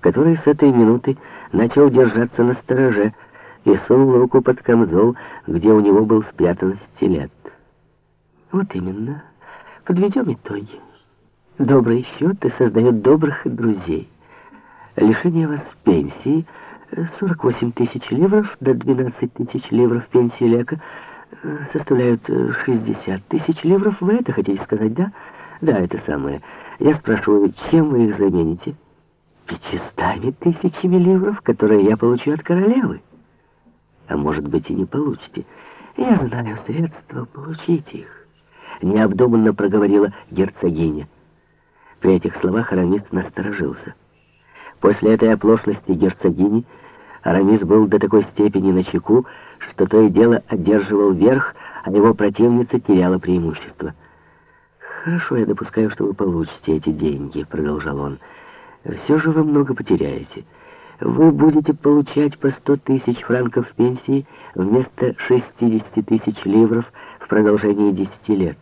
который с этой минуты начал держаться на стороже и сунул руку под камзол, где у него был спрятан стилет. Вот именно. Подведем итоги. Добрый счет и создает добрых друзей. Лишение вас пенсии, 48 тысяч ливров до 12 тысяч ливров пенсии лека, составляют 60 тысяч ливров. Вы это хотите сказать, да? Да, это самое. Я спрашиваю, чем вы их замените? Пятистами тысячами ливров, которые я получу от королевы. А может быть и не получите. Я знаю средства получить их. Необдуманно проговорила герцогиня. При этих словах Арамис насторожился. После этой оплошности герцогини Арамис был до такой степени на чеку, что то и дело одерживал верх, а его противница теряла преимущество. «Хорошо, я допускаю, что вы получите эти деньги», — продолжал он. «Все же вы много потеряете. Вы будете получать по сто тысяч франков пенсии вместо 60 тысяч ливров в продолжении десяти лет.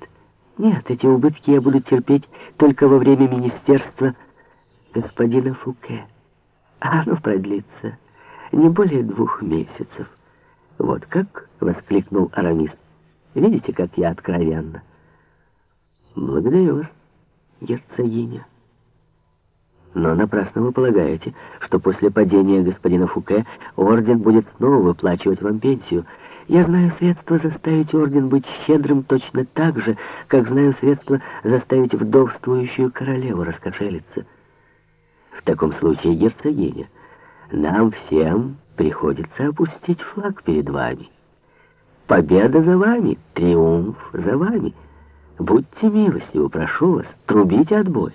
Нет, эти убытки я буду терпеть только во время министерства господина Фуке. А оно продлится не более двух месяцев. «Вот как?» — воскликнул Арамис. «Видите, как я откровенно?» «Благодарю вас, герцогиня». «Но напрасно вы полагаете, что после падения господина Фуке орден будет снова выплачивать вам пенсию. Я знаю средства заставить орден быть щедрым точно так же, как знаю средства заставить вдовствующую королеву раскошелиться. В таком случае, герцогиня, нам всем приходится опустить флаг перед вами. Победа за вами, триумф за вами». Будьте милостивы, прошу вас, трубите отбой.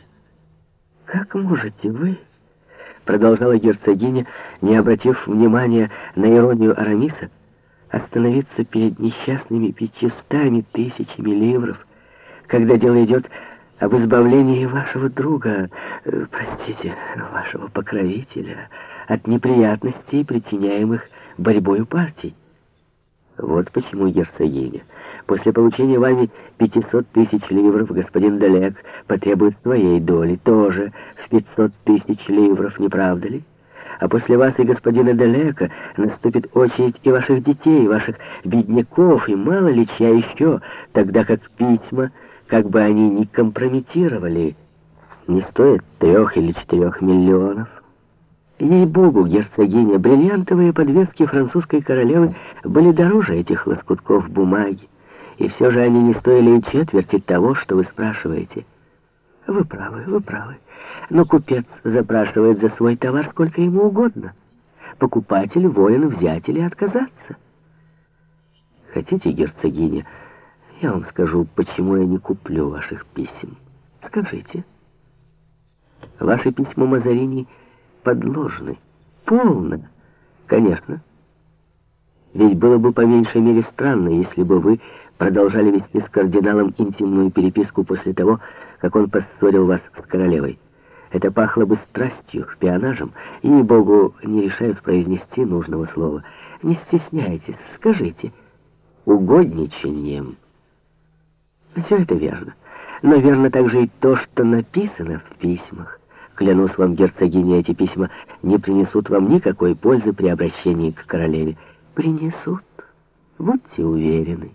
Как можете вы, продолжала герцогиня, не обратив внимания на иронию Арамиса, остановиться перед несчастными пятистами тысячами ливров, когда дело идет об избавлении вашего друга, э, простите, вашего покровителя, от неприятностей, причиняемых борьбой партий. Вот почему, герцогиня, после получения вами 500 тысяч ливров господин Далек потребует своей доли тоже в 500 тысяч ливров, не правда ли? А после вас и господина Далека наступит очередь и ваших детей, и ваших бедняков, и мало ли чья еще, тогда как письма, как бы они ни компрометировали, не стоят трех или четырех миллионов. Ей-богу, герцогиня, бриллиантовые подвески французской королевы были дороже этих лоскутков бумаги, и все же они не стоили и четверти того, что вы спрашиваете. Вы правы, вы правы. Но купец запрашивает за свой товар сколько ему угодно. Покупатель воин взять или отказаться. Хотите, герцогиня, я вам скажу, почему я не куплю ваших писем. Скажите. Ваши письма Мазарини — подложны. Полно. Конечно. Ведь было бы по меньшей мере странно, если бы вы продолжали вести с кардиналом интимную переписку после того, как он поссорил вас с королевой. Это пахло бы страстью, шпионажем, и, богу, не решают произнести нужного слова. Не стесняйтесь, скажите. Угодничанием. Все это верно. Но верно также и то, что написано в письмах. Клянусь вам, герцогиня, эти письма не принесут вам никакой пользы при обращении к королеве. Принесут. Будьте уверены.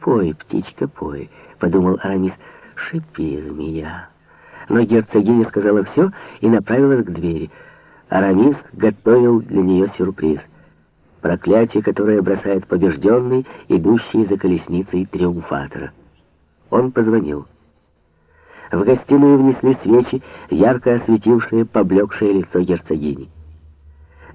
Пой, птичка, пой, подумал Арамис. Шипи, змея. Но герцогиня сказала все и направилась к двери. Арамис готовил для нее сюрприз. Проклятие, которое бросает побежденный, идущий за колесницей триумфатора. Он позвонил. В гостиную внесли свечи, ярко осветившие поблекшее лицо герцогини.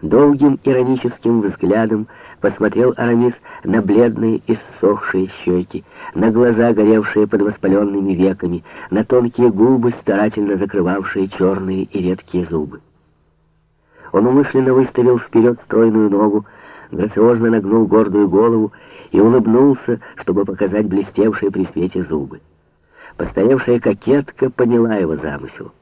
Долгим ироническим взглядом посмотрел Арамис на бледные иссохшие щеки, на глаза, горевшие под воспаленными веками, на тонкие губы, старательно закрывавшие черные и редкие зубы. Он умышленно выставил вперед стройную ногу, грациозно нагнул гордую голову и улыбнулся, чтобы показать блестевшие при свете зубы. Постаревшая кокетка поняла его замысел.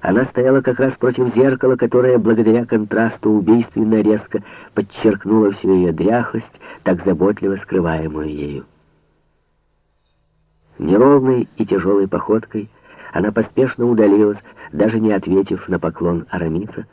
Она стояла как раз против зеркала, которое, благодаря контрасту, убийственно резко подчеркнуло всю ее дряхлость, так заботливо скрываемую ею. Неровной и тяжелой походкой Она поспешно удалилась, даже не ответив на поклон Арамиса,